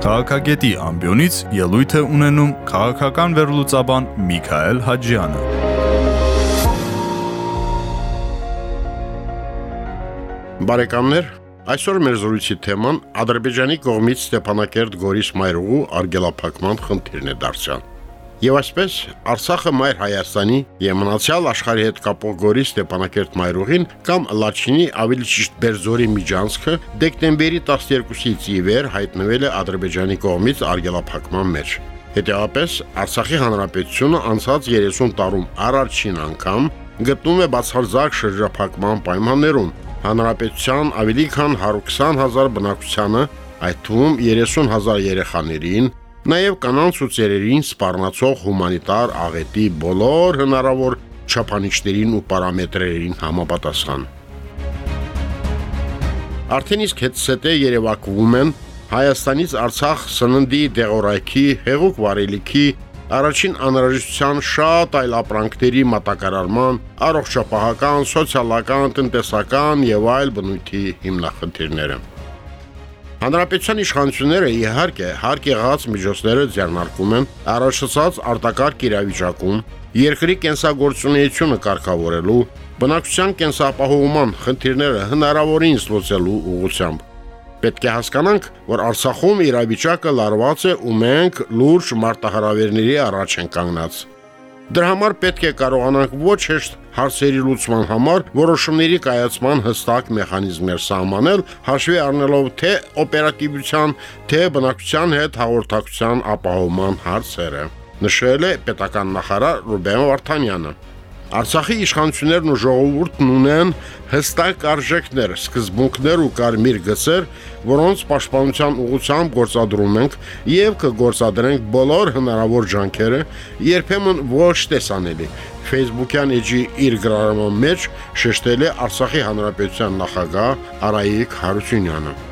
Քաղաքագետի ամբիոնից ելույթ է ունենում քաղաքական վերլուծաբան Միքայել Հաջյանը։ Բարեկամներ, այսօր մեր զրույցի թեման Ադրբեջանի կողմից Ստեփանակերտ Գորիս մայրուղու արգելափակման խնդիրն է դարձյալ։ Եվ այսպես Արցախը մայր Հայաստանի եւ մնացյալ աշխարհի հետ կապող Գորի Ստեփանակերտ մայրուղին կամ Լաչինի ավելի ճիշտ Բերձորի միջանցքը դեկտեմբերի 12-ից ի վեր հայտնվել է Ադրբեջանի կողմից արգելափակման մեջ։ Հետևաբար Արցախի հանրապետությունը անցած 30 տարում առաջին անգամ գտնում է բացարձակ շրջափակման պայմաններում հանրապետության ավելի քան 120 հազար բնակչությանը, այդ թվում 30 հազար երեխաներին, Նաև կանանց ու ծերերին սպառնացող հումանիտար աղետի բոլոր հնարավոր չափանիշներին ու պարամետրերին համապատասխան։ Արդեն իսկ հետսետե երևակվում են Հայաստանից Արցախ սննդի դեղորայքի, հեղուկ վարելիքի, առաջին անհրաժեշտության շատ այլ ապրանքների մատակարարման, առողջապահական, սոցիալական, տնտեսական եւ այլ բնույթի հիմնախնդիրները։ Հանրապետության իշխանությունները իհարկե հարկ եղած միջոցները ձեռնարկում են առաջացած արտակարգ իրավիճակում երկրի կենսագործունեությունը կարգավորելու, բնակչության կենսապահովման խնդիրները հնարավորինս լուծելու ուղղությամբ։ Պետք է հասկանանք, որ Արցախում իրավիճակը լարված է ու մենք լուրջ մարտահրավերների առաջ ենք կանգնած։ Դրա համար պետք է կարողանանք ոչ հեշտ հարցերի լուծման համար որոշումների կայացման հստակ մեխանիզմներ սահմանել, հաշվի առնելով թե օպերատիվության, թե բնակչության հետ հաղորդակցության ապահովման հարցերը։ Նշել է պետական նախարար Ռուբեն Վարդանյանը։ Արցախի իշխանություններն ու ժողովուրդն ունեն հստակ արժեքներ, սկզբունքներ ու կարմիր գծեր, որոնց պաշտպանության ուղղությամբ գործադրում ենք եւ կգործադրենք բոլոր հնարավոր ջանքերը, երբեմն ոչ տեսանելի։ Facebook-յան էջի իր գրառման մեջ շեշտել է Արցախի հանրապետության նախագահ Արայիկ Հարությունյանը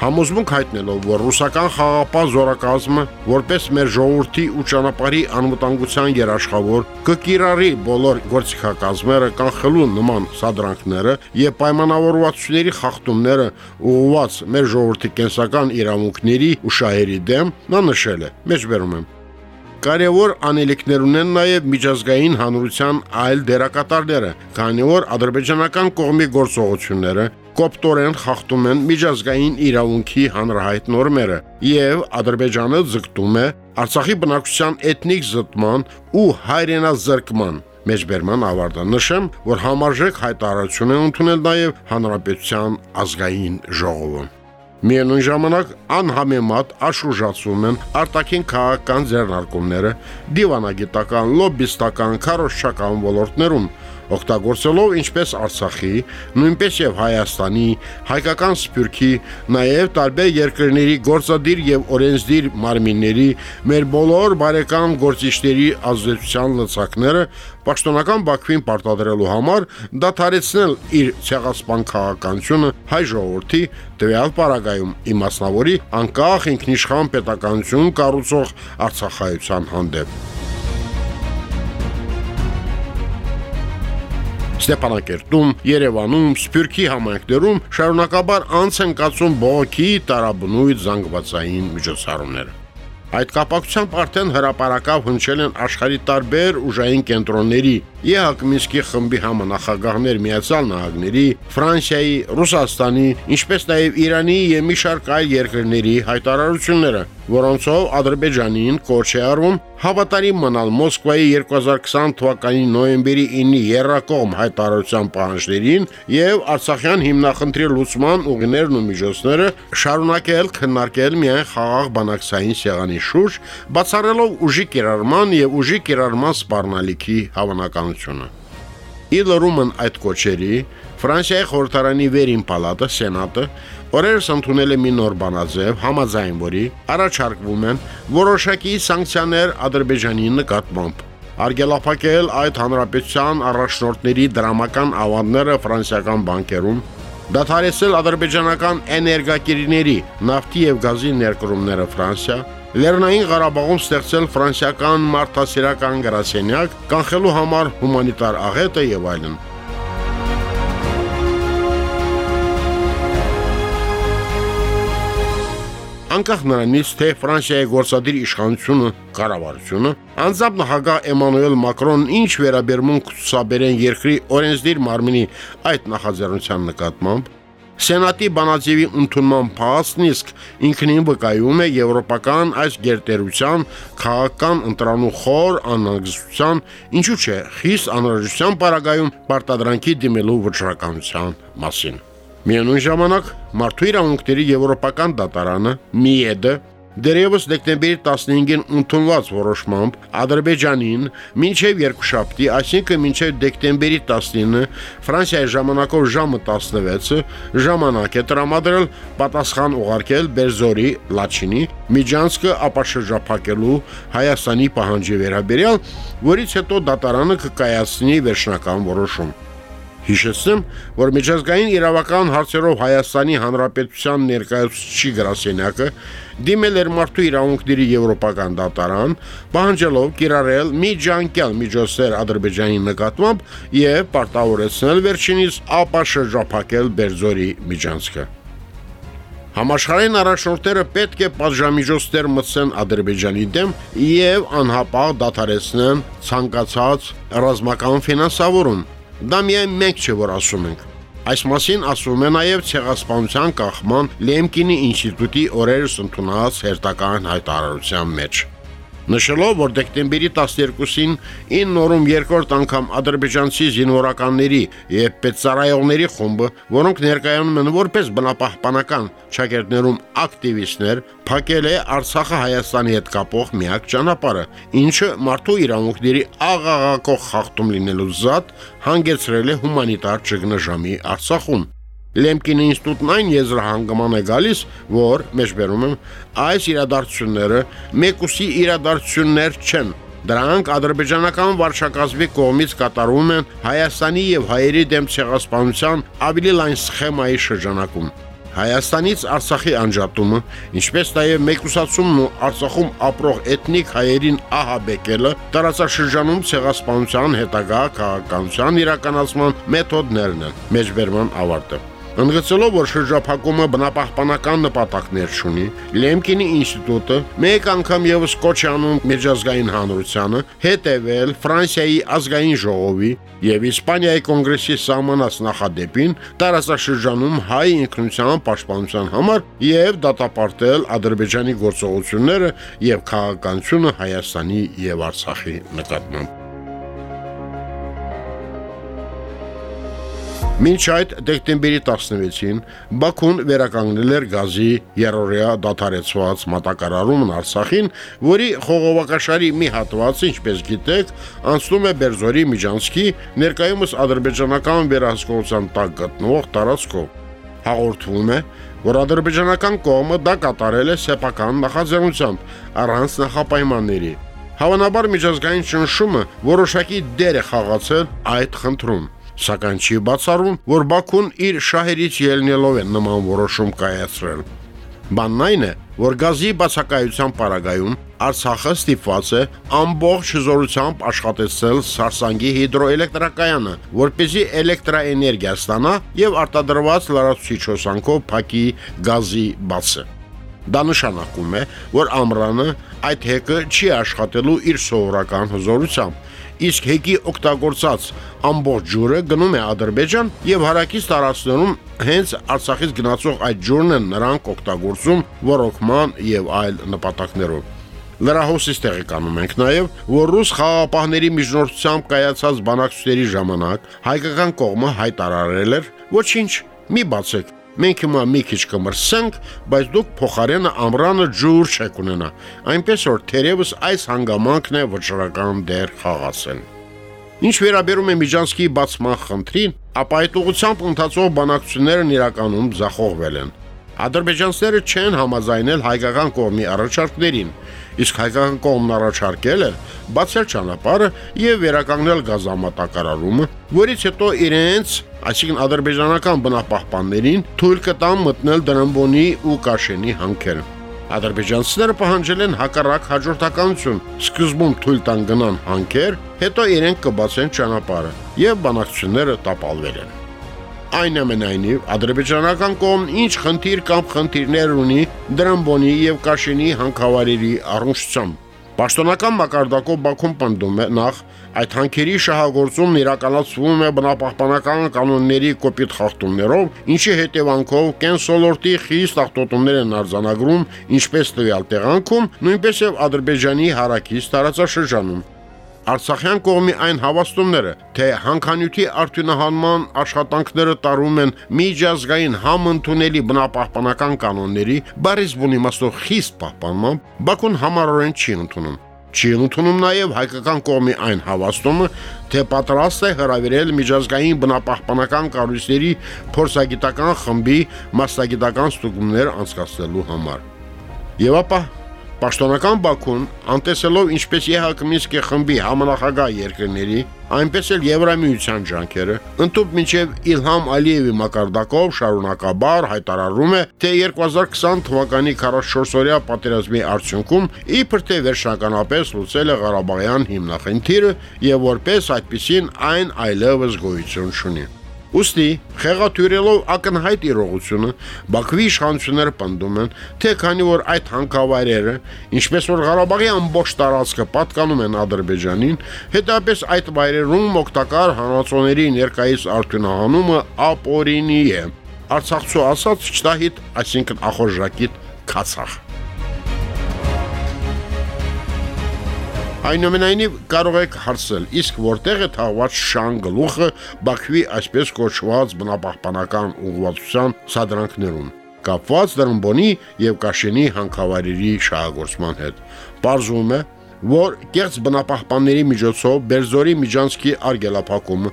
համոզմունք հայտնելով, որ ռուսական խաղապահ զորակազմը որպես մեր ժողովրդի ու ճանապարհի անվտանգության երաշխավոր կկիրառի բոլոր գործիքակազմերը կանխելու նման սադրանքները եւ պայմանավորվածությունների խախտումները ուղղված մեր ժողովրդի կենսական իրավունքների ու շահերի դեմ, նա նշել է. մեջբերում եմ Կարևոր անելիքներ ունեն նաև միջազգային հանրության այլ դերակատարները, քանի որ ադրբեջանական կողմի գործողությունները կոպտորեն խախտում են միջազգային իրավունքի հանրահայտ նորմերը եւ Ադրբեջանը ձգտում է Արցախի բնակչության էթնիկ զտման ու հայրենազրկման մեջբերման ավարտը նշեմ, որ համարժեք հայտարարություն է ընդունել նաև Հանրապետության ազգային ժողովը։ Միևնույն ժամանակ անհամեմատ աշուժացում են արտաքին քաղաքական ձեռնարկումները դիվանագիտական, լոբիստական, քարոշչական ոլորտներում, օգտագործելով ինչպես Արցախի, նույնպես եւ Հայաստանի, հայկական Սփյուռքի, նաեւ տարբեր երկրների գործադիր եւ օրենսդիր մարմինների, մեր բոլոր բարեկամ գործիչների ազդեցության լծակները պաշտոնական Բաքվին պարտադրելու համար դադարեցնել իր ցեղասպան քաղաքականությունը հայ ժողովրդի տվյալ պարագայում իմասնավորի անկախ ինքնիշխան պետականություն կառուցող Արցախայության հանդեպ Ստեփանակերտում, Երևանում, Սփյուռքի համայնքներում շարունակաբար անց են կացում բողոքի տարաբնույթ զանգվածային միջոցառումները։ Այդ կապակցությամբ արդեն հրաապարակավ հնչել են աշխարի տարբեր ուժային կենտրոնների ԵՀԿ Մինսկի խմբի համանախագահներ Միացյալ Նահանգների, Ֆրանսիայի, Ռուսաստանի, ինչպես նաև Իրանի եւ մի շարք այլ երկրների հայտարարությունները, որոնցով Ադրբեջանին կոչ է արվում հավատարիմ մնալ Մոսկվայի 2020 թվականի նոյեմբերի 9-ի երրակողմ հայտարարության պահանջներին եւ Արցախյան հիմնախնդրի լուծման ուղիներն ու միջոցները շարունակել քննարկել միայն խաղաղ բանակցային սեղանի շուրջ, բացառելով ուժի կիրառման եւ ուժի կիրառման սպառնալիքի հավանական իշխանությունը։ Ի լրումն այդ կոչերի Ֆրանսիայի խորհրդարանի վերին պալատը, սենատը օրերս ընդունել է մի նոր բանաձև, համաձայն որի առաջարկվում են որոշակի սանկցիաներ Ադրբեջանի նկատմամբ արգելափակել այդ հանրապետության առաջնորդների դրամական ավանդները ֆրանսիական բանկերում, դադարեցնել ադրբեջանական էներգակիրների նավթի եւ գազի ներկրումները Ֆրանսիա, Լեռնային Ղարաբաղում ստեղծել ֆրանսիական մարդասիրական գրասենյակ, կանխելու համար հումանիտար աղետը եւ այլն։ անկախ նրանից, թե Ֆրանսիայի գործադիր իշխանությունը կառավարությունը անձամբ նախագահ Էմանուել Մակրոնն ինչ վերաբերմունք ցուսաբերեն երկրի օրենսդիր մարմնի այդ նախաձեռնության նկատմամբ Սենատի բանաձևի ընդունման փաստն իսկ ինքնին վկայում է եվրոպական այս գերտերության քաղաքական ընտրանու խոր անհանգստության, ինչու՞ չէ, խիստ անհրաժեշտության պարագայում պարտադրանքի դիմելու վճռականության մասին։ Միևնույն ժամանակ մարդու իրավունքների եվրոպական դատարանը ՄԻԵԴ Դերևս դեկտեմբերի 15-ին ընդունված որոշմամբ Ադրբեջանին մինչև երկուշաբթի, այսինքն մինչև դեկտեմբերի 19-ը Ֆրանսիայի ժամանակով ժամը 16-ը ժամանակ է տրամադրել պատասխան ուղարկել Բերզորի Լաչինի Միջանցկը ապաշրջափակելու Հայաստանի պահանջի վերաբերյալ, որից հետո դատարանը կկայացնի վերջնական որոշում։ Հիշեցնեմ, որ միջազգային իրավական հարցերով Հայաստանի Հանրապետության ներկայացուցիչի գրասենյակը դիմել էր մարդու իրավունքների եվրոպական դատարան, պահանջելով կիրառել միջանկյալ միջոցներ Ադրբեջանի նկատմամբ եւ պարտավորեցնել վերջինիս ապա շրջափակել Բերձորի միջանցքը։ Համաշխարհային առաջնորդները պետք է պատժամիջոցներ մտցեն Ադրբեջանի դեմ եւ անհապաղ դադարեցնեն ցանկացած ռազմական ֆինանսավորում, Դա միայն մենք չէ որ ասում ենք։ Այս մասին ասում է նաև ցեղասպանության կախման Լեմկինի ինստիտուտի օրերս ընդունած հերթական հայտարարության մեջ նշելով, որ դեկտեմբերի 12-ին 9 նորում երկրորդ անգամ ադրբեջանցի զինվորականների եւ պետսարայողների խումբը, որոնք ներկայանում են որպես բնապահպանական ճակերտներում ակտիվիստներ, փակել է Արցախը Հայաստանի հետ կապող միակ ճանապարհը, ինչը մարդու իրավունքների աղաղակող խախտում լինելու զատ հանգեցրել է հումանիտար ճգնաժամի Արցախում։ Լեմկինի ինստիտուտն այն եզրահանգման է գալիս, որ մեջբերում եմ այս իրադարձությունները մեկուսի իրադարձություններ չեն։ Դրանք ադրբեջանական վարչակազմի կողմից կատարվում են Հայաստանի եւ հայերի դեմ ցեղասպանության ավելի լայն սխեմայի շրջանակում։ Հայաստանից Արցախի անջատումը, ինչպես նաև մեկուսացումն ու Արցախում ապրող էթնիկ հայերին ահաբեկելը տարածաշրջանում ցեղասպանության հետագա քաղաքականության իրականացման մեթոդներն են։ Մեջբերման ավարտը։ Ընդգծելով, որ շրջափակումը բնապահպանական նպատակներ ունի, Լեմկինի ինստիտուտը մեկ անգամ եւս կոչ անում միջազգային հանրությանը հետևել Ֆրանսիայի ազգային ժողովի եւ Իսպանիայի կոնգրեսի սահմանած նախադեպին տարածաշրջանում հայ ինքնության պաշտպանության համար եւ դատապարտել Ադրբեջանի գործողությունները եւ քաղաքականությունը Հայաստանի եւ Արցախի նկատմամբ։ Մինչ այդ դեկտեմբերի 16-ին Բաքուն վերականգնել էր գազի երրորդյա դադարեցված մատակարարումն Արցախին, որի խողովակաշարի մի հատվածը, ինչպես գիտեք, անցնում է Բերձորի Միջանցքի ներկայումս ադրբեջանական վերահսկողության տակ գտնվող տարածքով։ Հաղորդվում է, որ ադրբեջանական կողմը դա կատարել է սեփական նախաձեռնությամբ առանց նախապայմանների։ Հավանաբար միջազգային ճնշումը որոշակի դեր է խաղացել այդ խնդրում սակայն չի բացառում, որ Բաքուն իր շահերից ելնելով է նման որոշում կայացրել։ Բանն այն է, որ գազի բացակայության պարագայում Արցախը ստիպված է ամբողջ հզորությամբ աշխատեցնել Սարսանգի հիդրոէլեկտրակայանը, որպեսզի էլեկտրաէներգիա ստանա եւ արտադրված լրացուցիչ հոսանքով փակի գազի բացը։ Դա նշանակում է, որ ամրանը այդ հեկը չի աշխատելու իր սովորական հզորությամբ, իսկ հեկի օգտագործած ամբողջ ջուրը գնում է Ադրբեջան եւ հարակից տարածքներում հենց Արցախից գնացող այդ ջուրն են նրանք օգտագործում ռոռոկման եւ այլ նպատակներով։ Լրահոսից տեղեկանում ենք նաև, որ ռուս խաղապահների միջնորդությամբ կայացած բանակցությունների ժամանակ հայկական կողմը հայտարարել էր. «Ոչինչ, մի բացեք, Մենք հիմա մի քիչ կմրսենք, բայց դուք փոխարենը ամրանը ջուր չեք ունենա։ Այնպես որ թերևս այս հանգամանքն է վճռական դեր խաղացել։ Ինչ վերաբերում է Միջանցկի բացման խնդրին, ապա այդ ուղությամբ ընթացող բանակցություններն իրականում զախողվել են։ Ադրբեջանցիները չեն համաձայնել հայկական կողմի առաջարկներին, իսկ հայկական կողմն առաջարկել է բացել ճանապարհը եւ վերականգնել գազամատակարարումը, որից հետո իրենց, այսինքն ադրբեջանական բնապահպաններին թույլ կտան մտնել Դրամբոնի ու Կաշենի հանքերը։ Ադրբեջանցիները պահանջել են հակառակ հաջորդականություն։ Սկզբում թույլ տան գնան հանքեր, հետո իրենք կբացեն ճանապարհը եւ բանակցությունները տապալվել են։ Այնուամենայնիվ, ադրբեջանական կողմն ինչ խնդիր կամ խնդիրներ ունի դրամբոնի եւ Կաշինի հանքավարերի առնչությամբ։ Պաշտոնական մակարդակով Բաքուն պնդում է նախ այդ հանքերի շահագործումն իրականացվում է բնապահպանական կանոնների կոպիտ խախտումներով, ինչի հետևանքով կենսոլորտի խիստ ախտոտումներ են արձանագրում, ինչպես տվյալ տեղանքում, նույնպես եւ Ադրբեջանի հարակից տարածաշրջանում։ Արցախյան կողմի այն հավաստումները, թե հանքանյութի արդյունահանման աշխատանքները տարում են միջազգային համընդունելի բնապահպանական կանոնների, բարիզ բուն իմաստով խիստ պահպանմամբ, Բաքուն համառորեն չի ընդունում։ Չի ընդունում նաև հայկական կողմի այն հավաստումը, թե պատրաստ է հրավիրել միջազգային բնապահպանական կառույցների փորձագիտական խմբի մասնագիտական ստուգումներ անցկացնելու համար։ Եվ ապա Պաշտոնական Բաքուն, անտեսելով ինչպես ԵՀԿ Մինսկի խմբի համանախագահ երկրների, այնպես էլ Եվրամիության ջանքերը, ընդཐུպ մինչև Իլհամ Ալիևի մակարդակով շարունակաբար հայտարարում է, թե 2020 թվականի 44-օրյա պատերազմի արդյունքում իբր թե վերջնականապես լուծել է Ղարաբաղյան հիմնախնդիրը եւ որպես այդպիսին այն այլևս գոյություն չունի։ Ոստի խեղաթյուրելով ակնհայտ իրողությունը Բաքվի իշխանությունները պնդում են, թե քանի որ այդ հանքավայրերը, ինչպես որ Ղարաբաղի ամբողջ տարածքը պատկանում են Ադրբեջանին, հետապես այդ վայրերում օգտակար հանրացոների ներկայիս արդյունահանումը ապօրինի է։ Արցախցու ասած չտահիտ, այսինքն ախորժակիտ քացախ։ Այնուամենայնիվ կարող եք հարցնել, իսկ որտեղ է թաղված շան գլուխը Բաքվի այսպես կոչված բնապահպանական ուղղվածության սադրանքներում կապված Դրամբոնի եւ Կաշենի հանքավայրերի շահագործման հետ։ Պարզվում է, որ կեղծ բնապահպանների միջոցով Բերձորի միջանցքի արգելափակումը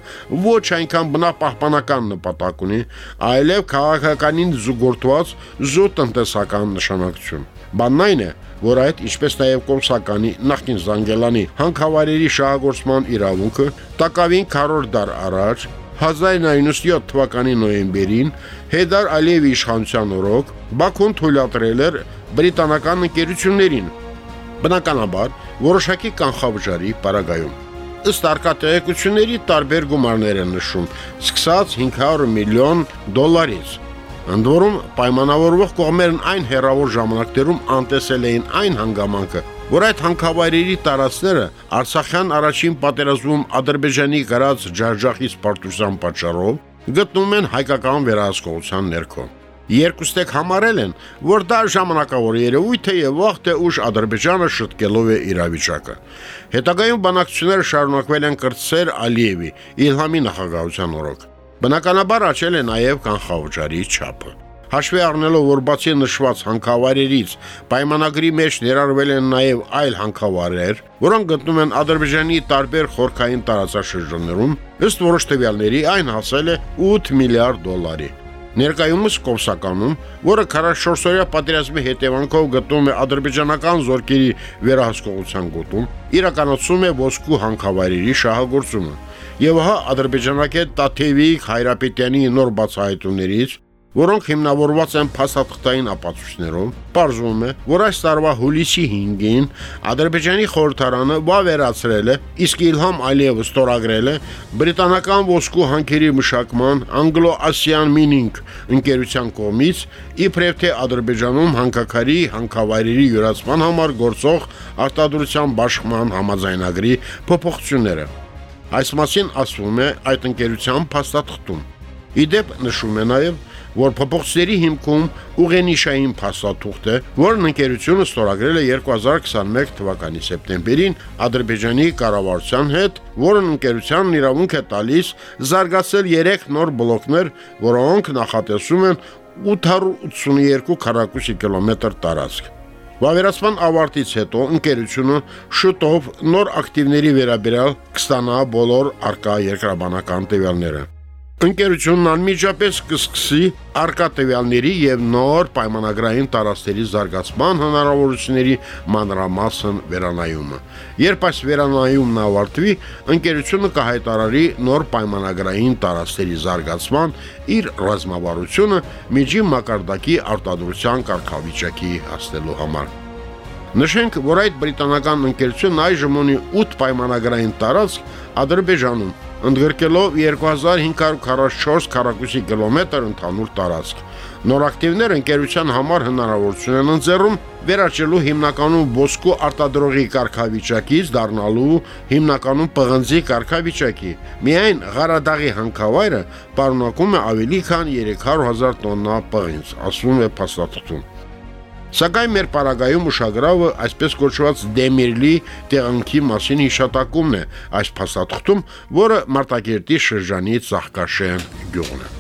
ոչ այնքան բնապահպանական նպատակ ունի, այլև քաղաքականին զուգորդված զուտ տնտեսական նշանակություն։ Բանն այն է, որ այդ ինչպես նաև Կոմսականի նախկին Զանգելանի հանքավայրերի շահագործման իրավունքը տակավին քառորդ դար առաջ 1997 թվականի նոյեմբերին Հեդար Ալիևի իշխանության օրոք Բաքուն թույլատրել էր բրիտանական ընկերություններին բնականաբար որոշակի կանխավճարի պարագայում ըստ արկատեղեկությունների տարբեր գումարներ են նշում, սկսած 500 միլիոն դոլարից Ընդ որում պայմանավորվող կողմերն այն հերավոր ժամանակներում անտեսել էին այն հանգամանքը, որ այդ հանքավայրերի տարածները Արցախյան առաջին պատերազմում Ադրբեջանի գրած ջարջախից պարտության պատճառով գտնում են հայկական վերահսկողության ներքո։ Երկուստեք համարել են, որ դա ժամանակավոր երևույթ է եւ վաղ թե ուշ Ադրբեջանը շտկելով է իրավիճակը։ Հետագայում բանակցությունները շարունակվել են կրտսեր Ալիևի, Իլհամի նախագահության օրոք։ Բնականաբար աճել է նաև կանխավճարի չափը։ Հաշվի առնելով, որ բացի նշված հանքավայրերից պայմանագրի մեջ ներառվել են նաև այլ հանքավայրեր, որոնք գտնվում են Ադրբեջանի տարբեր խորքային տարածաշրջաններում, ըստ որոշ տվյալների այն հասել է 8 միլիարդ դոլարի։ Ներկայումս Կովսականում, որը 44-օրյա պատերազմի հետևանքով գտնվում է ադրբեջանական զորքերի վերահսկողության գոտում, իրականացում է ոսկու հանքավայրերի շահագործումը եւ հա ադրբեջանակետ Տաթևիկ Հայրապետյանի նոր բացահայտումներից, որոնք հիմնավորված են փաստաթղթային ապացույցներով, ողջում է, որ այս տարվա հուլիսի 5-ին Ադրբեջանի խորհրդարանը վավերացրել է, իսկ Իլհամ Ալիևը ստորագրել է բրիտանական ոսկու հանքերի մշակման Anglo-Asian Mining ընկերության կողմից իբրև թե Ադրբեջանում հանքաքարի հանքավայրերի յուրացման համար գործող արտադրության բաշխման համաձայնագրի փոփոխությունները Այս մասին ասվում է այդ ընկերության փաստաթղթում։ Իդեպ նշում է նաև, որ փոփոխությունների հիմքում ուղենիշային փաստաթուղթ է, որն ընկերությունը ստորագրել է 2021 թվականի սեպտեմբերին Ադրբեջանի կառավարության հետ, որն ընկերությանն իրավունք է տալիս զարգացել 3 նոր բլոկներ, որոնք նախատեսում են 882 քառակուսի կիլոմետր տարածք։ Վավերացման ավարտից հետո ընկերությունը շուտով նոր ակտիվների վերաբերյալ կստանա բոլոր արկա երկրաբանական տվյալները։ Ընկերությունն անմիջապես կսկսի արկա տվյալների եւ նոր պայմանագրային տարածքների զարգացման հնարավորությունների մանրամասն վերանայումը։ Երբ այս վերանայումն ավարտվի, ընկերությունը կհայտարարի նոր պայմանագրային տարածքների զարգացման իր ռազմավարությունը միջին մակարդակի արտադրության կարգավիճակի հասնելու համար։ Նշենք, որ այդ բրիտանական ընկերությունն այժմ ունի 8 պայմանագրային տարածք Ադրբեջանում, ընդգրկելով 2544 քառակուսի կիլոմետր ընդհանուր տարածք։ Նորակտիվներ ընկերության համար հնարավորություն են ընձեռում վերաճելու հիմնականում ոսկու արտադրողի կարգավիճակից դառնալու հիմնականում պղնձի կարգավիճակի։ Միայն Ղարադաղի հանքավայրը պարունակում է ավելի քան 300.000 տոննա պղինձ, ասվում է փաստաթղթում։ Սակայն մեր պարագայում ուշագրավը այսպես կոչված Դեմիրլի տեղանքի մասին հիշատակումն է այս փաստաթղթում, որը Մարտակերտի շրջանի Ծաղկաշեն գյուղն է։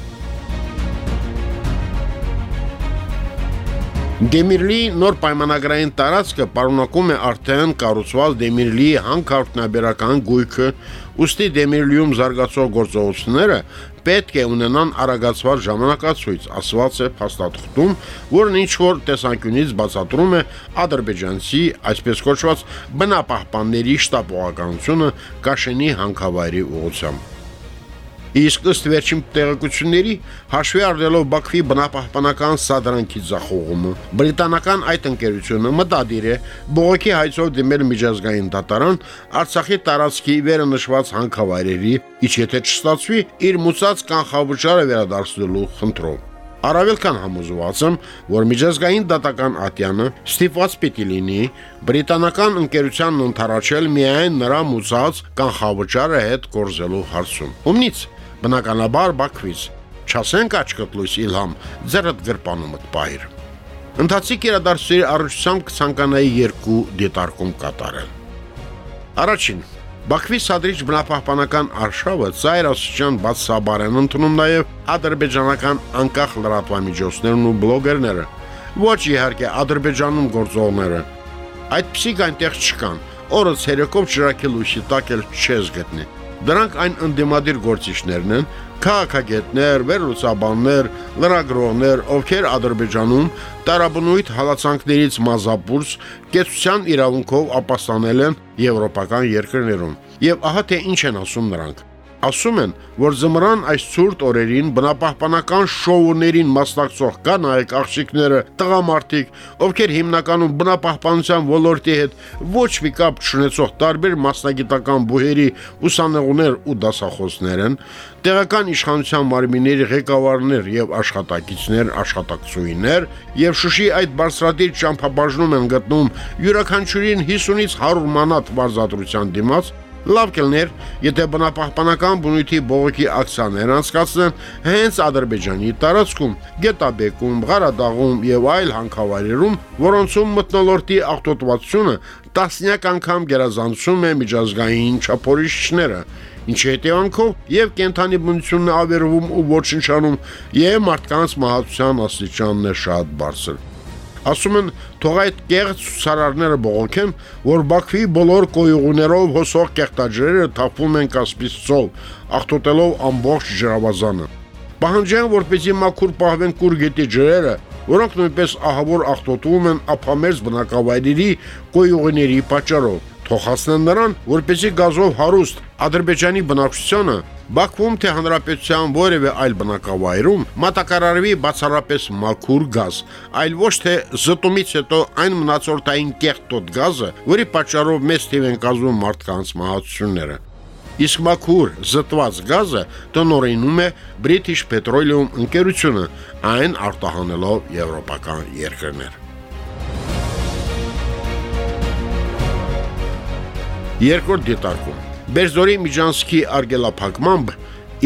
Դեմիրլի նոր պայմանագրային տարածքը պարունակում է արդեն կառուցված Դեմիրլի հանքարդյունաբերական գույքը, ուստի Դեմիրլիում զարգացող գործողությունները պետք է ունենան արագացված ժամանակացույց, ասված է փաստաթղթում, որն ինչ որ տեսանկյունից բացատրում է ադրբեջանցի, այսպես կոչված բնապահպանների շտապողականությունը Կաշենի հանքավայրի ուղղությամբ։ Իսկ ըստ վերջին տեղեկությունների, հաշվի առնելով Բաքվի բնապահպանական սադրանքի ձախողումը, բրիտանական այդ ընկերությունը մտադիր է բողոքի հայցով դիմել միջազգային դատարան Արցախի տարածքի վերը նշված հանքավայրերի, իչ եթե չստացվի, իր մուծած կանխավճարը վերադարձնելու խնդրով։ Առավել քան համոզված եմ, որ միջազգային դատական ատյանը ստիպված պիտի լինի բրիտանական ընկերությանն ընթարաչել միայն նրա մուծած կանխավճարը հետ կորզելու հարցում։ Ումնից Բնականաբար Բաքվից չասենք աչքտլույս Իլհամ, ձեռդ գրպանումդ բայր։ Ընթացիկ իրադարձությունների առնչությամբ կցանկանայի երկու դետարկում կատարել։ Առաջին Բաքվի սադրիչ բնապահպանական արշավը ծայր ասության բացաբար են ընդունում նաև ադրբեջանական անկախ լրատվամիջոցներն ու բլոգերները, ոչ իհարկե ադրբեջանում գործողները։ Այդպիսիք այնտեղ չկան։ Օրը ցերեկով ճրակել ուսի տակ էլ չես գտնի։ Դրանք այն ընդդիմադիր գործիչներն են, քաղաքագետներ, վերլուծաբաններ, լրագրողներ, ովքեր Ադրբեջանում տարաբնույթ հալածանքներից մազապուրս կեցության իրավունքով ապաստանել են եվրոպական երկրներում։ Եվ ահա թե ինչ են ասում նրանք ասում են, որ զմրան այս ցուրտ օրերին բնապահպանական շոուներին մասնակցող կանայք, աղջիկները, տղամարդիկ, ովքեր հիմնականում բնապահպանության ոլորտի հետ ոչ մի կապ չունեցող տարբեր մասնագիտական բուհերի ուսանողներ ու դասախոսներ են, տեղական իշխանության մարմինների ղեկավարներ եւ աշխատակիցներ, աշխատակցուհիներ եւ Շուշի այդ բարձրադիր ճամփաբաժնում են գտնում յուրաքանչյուրին 50-ից 100 մանատ վարձատրության դիմաց Լավ կլներ, եթե բնապահպանական բնույթի բողոքի ակցիաներ անցկացնեն հենց Ադրբեջանի տարածքում, Գետաբեկում, Ղարադաղում եւ այլ հանքավայրերում, որոնցում մտնոլորտի աղտոտվածությունը տասնյակ անգամ գերազանցում է միջազգային չափորոշիչները, ինչի հետևանքով եւ կենթանի բնությունն ավերվում ու ոչնչանում եւ մարդկանց մահացության աստիճանն է շատ բարձր։ Ասում են, թող այդ կեղծ ցուցարարները բողոքեն, որ Բաքվի բոլոր կոյուղներով հոսող կեղտաջրերը թափվում են Կասպից ծով, աղտոտելով ամբողջ ջրավազանը։ Պահանջեն, որպեսզի մաքուր պահվեն կուր գետի ջրերը, որոնք նույնպես ահավոր աղտոտվում են ափամերձ բնակավայրերի կոյուղների պատճառով։ Թող հասնեն նրան, որպեսզի գազով հարուստ Ադրբեջանի բնակչությանը Բաքվում թե հանրապետության որևէ այլ բնակավայրում մատակարարվի բացառապես մաքուր գազ, այլ ոչ թե զտումից հետո այն մնացորդային կեղտոտ գազը, որի պատճառով մեծ թիվ են կազմում մարդկանց մահացությունները։ Իսկ մաքուր զտված գազը տնորինում է British Petroleum ընկերությունը, այն արտահանելով եվրոպական երկրներ։ Երկրորդ դիտարկում Բերզորի Միջանսկի արգելափակմամբ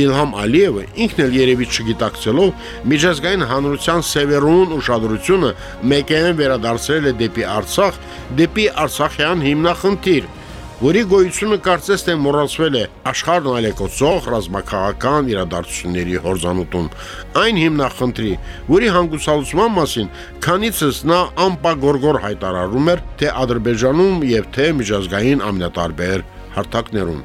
Իլհամ Ալիևը ինքն էլ երևի չգիտակցելով միջազգային հանրության սևեռուն ուշադրությունը մեկեն վերադարձրել է դեպի Արցախ, դեպի Արցախյան հիմնախնդիր, որի գոյությունը կարծես թե մոռացվել է աշխարհն ալեկոծող ռազմաքաղաքական իրադարձությունների հորձանուտում։ Այն հիմնախնդրի, որի հանգուցալուծման մասին քանիցս նա անպագորգոր հայտարարում էր թե Ադրբեջանում եւ թե միջազգային ամենատարբեր հարթակներում։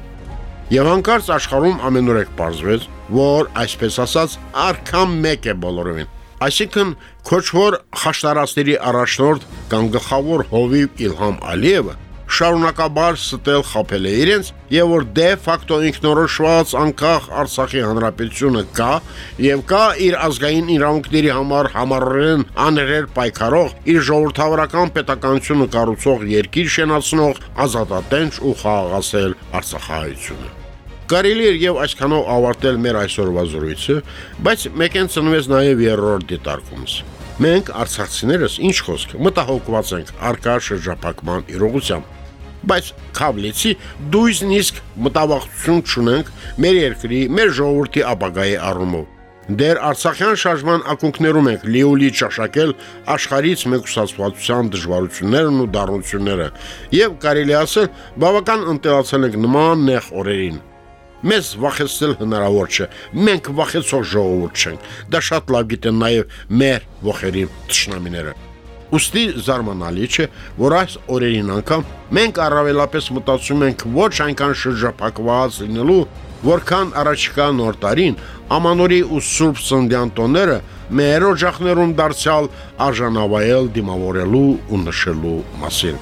Եվ հանկարծ աշխարհում ամենուրեք պարզվեց, որ այսպես ասած արքամ մեկ է բոլորովին։ Այսինքն քոչվոր խաշտարածների առաջնորդ կամ գլխավոր հովիվ Իլհամ Ալիևը շարունակաբար ստել խապել է իրենց եւ որ դե ֆակտո ինքնորոշված անկախ Արցախի հանրապետությունը կա եւ կա իր ազգային իրավունքների համար համառորեն աներեր պայքարող իր ժողովրդավարական պետականությունը կառուցող երկիր շենացնող ազատատենչ ու խաղաղասեր Արցախահայությունը Կարելի էր եւ այսքանով ավարտել մեր այսօրվա զրույցը, բայց մեկեն ծնվեց նաեւ երրորդ դիտարկումս։ Մենք արցախցիներս ինչ խոսք մտահոգված ենք արկա շրջափակման իրողությամբ բայց քավլեցի դույզն իսկ մտավախություն չունենք մեր երկրի, մեր ժողովրդի ապագայի առումով։ Դեր Արցախյան շարժման ակունքներում ենք լիոլի ճաշակել աշխարից մեկուսացվածության դժվարություններն ու դառնությունները եւ կարելի ասել բավական ընտելացել ենք նման նեղ օրերին։ Մեզ վախեցնել հնարավոր չէ։ Մենք վախեցող ժողովուրդ չենք։ Դա շատ լավ գիտեն նաև մեր ողերի ճշնամիները։ Ոստի զարմանալի չէ, որ այս օրերին անգամ մենք առավելապես մտածում ենք ոչ այնքան շրջափակված լինելու, որքան առաջիկա նոր տարին ամանորի ու սուրբ ծննդյան տոները մեր օջախներում դարձյալ արժանավայել դիմավորելու ու նշելու մասին։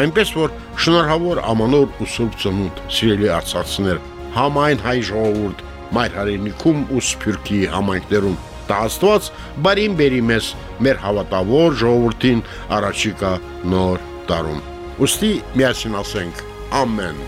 Այնպես որ շնորհավոր ամանոր ու սուրբ ծնունդ, սիրելի արցախցիներ, համայն հայ ժողովուրդ մայր հայրենիքում ու սփյուռքի համայնքներում տա Աստված բարին բերի մեզ մեր հավատավոր ժողովրդին առաջիկա նոր տարում։ Ոստի միասին ասենք ամեն